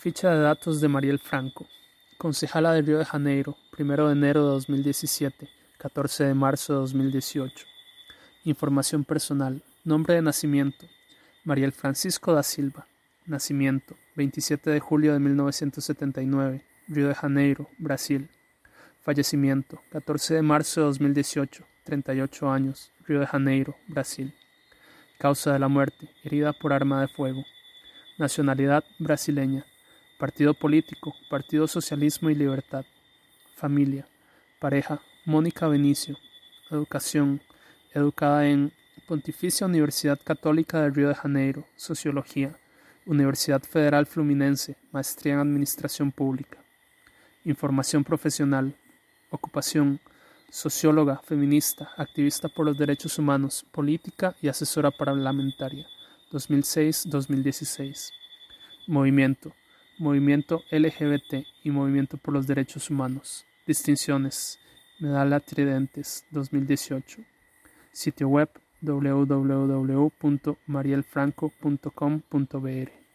Ficha de datos de Mariel Franco. Concejala de Río de Janeiro, 1 de enero de 2017, 14 de marzo de 2018. Información personal. Nombre de nacimiento. Mariel Francisco da Silva. Nacimiento. 27 de julio de 1979. Río de Janeiro, Brasil. Fallecimiento. 14 de marzo de 2018. 38 años. Río de Janeiro, Brasil. Causa de la muerte. Herida por arma de fuego. Nacionalidad brasileña. Partido político, Partido Socialismo y Libertad. Familia. Pareja, Mónica Benicio. Educación. Educada en Pontificia Universidad Católica del Río de Janeiro. Sociología. Universidad Federal Fluminense. Maestría en Administración Pública. Información profesional. Ocupación. Socióloga, feminista, activista por los derechos humanos, política y asesora parlamentaria. 2006-2016. Movimiento. Movimiento LGBT y Movimiento por los Derechos Humanos. Distinciones. Medalla Tridentes 2018. Sitio web www.marielfranco.com.br